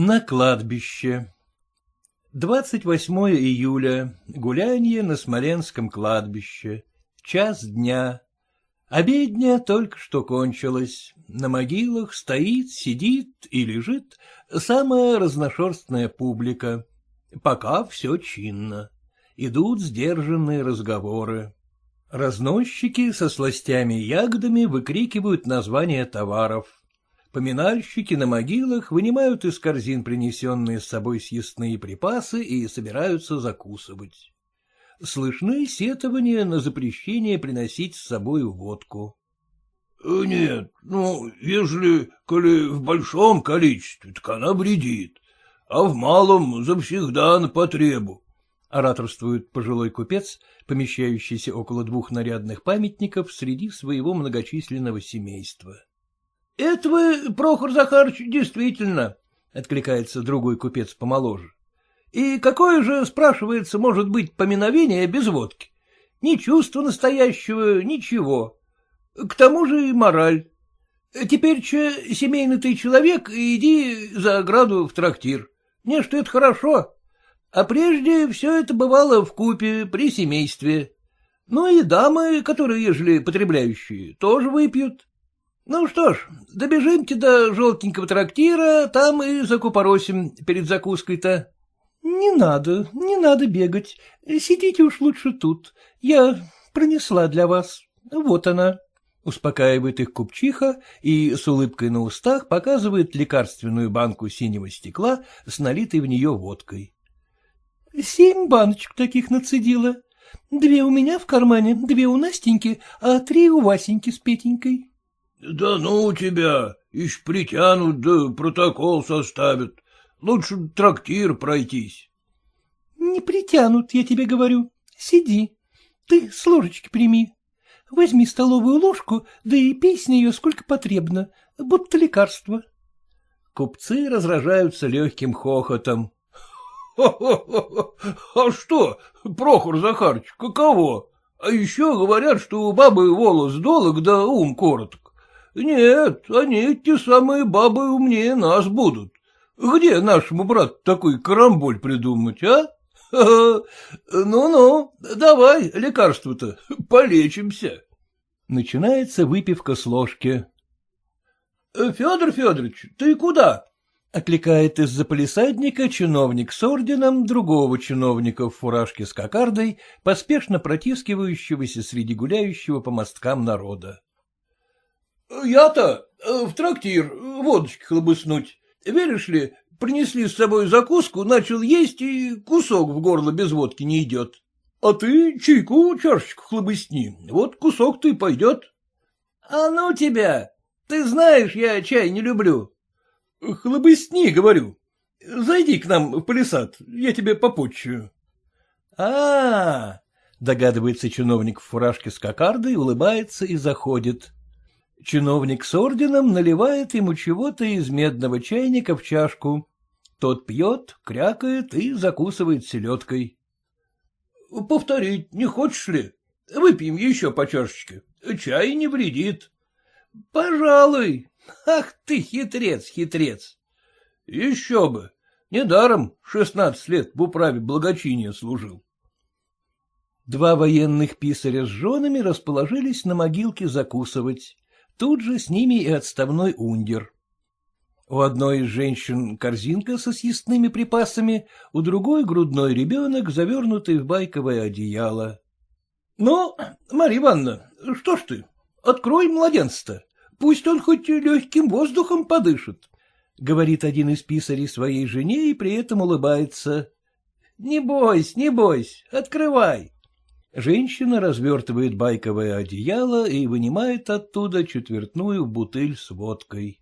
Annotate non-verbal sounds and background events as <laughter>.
На кладбище 28 июля. Гулянье на Смоленском кладбище. Час дня. Обедня только что кончилась. На могилах стоит, сидит и лежит самая разношерстная публика. Пока все чинно. Идут сдержанные разговоры. Разносчики со сластями и ягодами выкрикивают названия товаров. Поминальщики на могилах вынимают из корзин принесенные с собой съестные припасы и собираются закусывать. Слышны сетования на запрещение приносить с собой водку. Э, — Нет, ну, ежели, коли в большом количестве, так она вредит, а в малом завсегда на потребу, — ораторствует пожилой купец, помещающийся около двух нарядных памятников среди своего многочисленного семейства. — Это вы, Прохор Захарович, действительно, — откликается другой купец помоложе. — И какое же, спрашивается, может быть поминовение без водки? Ни чувства настоящего, ничего. К тому же и мораль. Теперь, че, семейный ты человек, иди за ограду в трактир. Не, что это хорошо. А прежде все это бывало в купе при семействе. Ну и дамы, которые, ежели потребляющие, тоже выпьют. Ну что ж, добежимте до желтенького трактира, там и закупоросим перед закуской-то. — Не надо, не надо бегать. Сидите уж лучше тут. Я принесла для вас. Вот она. Успокаивает их купчиха и с улыбкой на устах показывает лекарственную банку синего стекла с налитой в нее водкой. — Семь баночек таких нацедила. Две у меня в кармане, две у Настеньки, а три у Васеньки с Петенькой. — Да ну у тебя, ишь притянут, да протокол составят. Лучше трактир пройтись. — Не притянут, я тебе говорю. Сиди. Ты с ложечки прими. Возьми столовую ложку, да и пей с нее сколько потребно, будто лекарство. Купцы разражаются легким хохотом. — А что, Прохор Захарыч, каково? А еще говорят, что у бабы волос долг, да ум короток. Нет, они, те самые бабы, умнее нас будут. Где нашему брату такой карамболь придумать, а? <laughs> Ну-ну, давай лекарство-то, полечимся. Начинается выпивка с ложки. — Федор Федорович, ты куда? — окликает из-за полисадника чиновник с орденом другого чиновника в фуражке с кокардой, поспешно протискивающегося среди гуляющего по мосткам народа. — Я-то э, в трактир водочки хлобыснуть. Веришь ли, Принесли с собой закуску, начал есть, и кусок в горло без водки не идет. А ты чайку чашечку хлобысни, вот кусок ты пойдет. — А ну тебя! Ты знаешь, я чай не люблю. — Хлобысни, говорю. Зайди к нам в палисад, я тебе попутчую. А — А-а-а! догадывается чиновник в фуражке с кокардой, улыбается и заходит. Чиновник с орденом наливает ему чего-то из медного чайника в чашку. Тот пьет, крякает и закусывает селедкой. — Повторить не хочешь ли? Выпьем еще по чашечке. Чай не вредит. — Пожалуй. Ах ты, хитрец, хитрец. — Еще бы. Недаром шестнадцать лет в управе благочиния служил. Два военных писаря с женами расположились на могилке закусывать. Тут же с ними и отставной ундер. У одной из женщин корзинка со съестными припасами, у другой грудной ребенок, завернутый в байковое одеяло. — Ну, Марья Ивановна, что ж ты, открой младенца-то, пусть он хоть легким воздухом подышит, — говорит один из писарей своей жене и при этом улыбается. — Не бойся, не бойся, открывай. Женщина развертывает байковое одеяло и вынимает оттуда четвертную бутыль с водкой.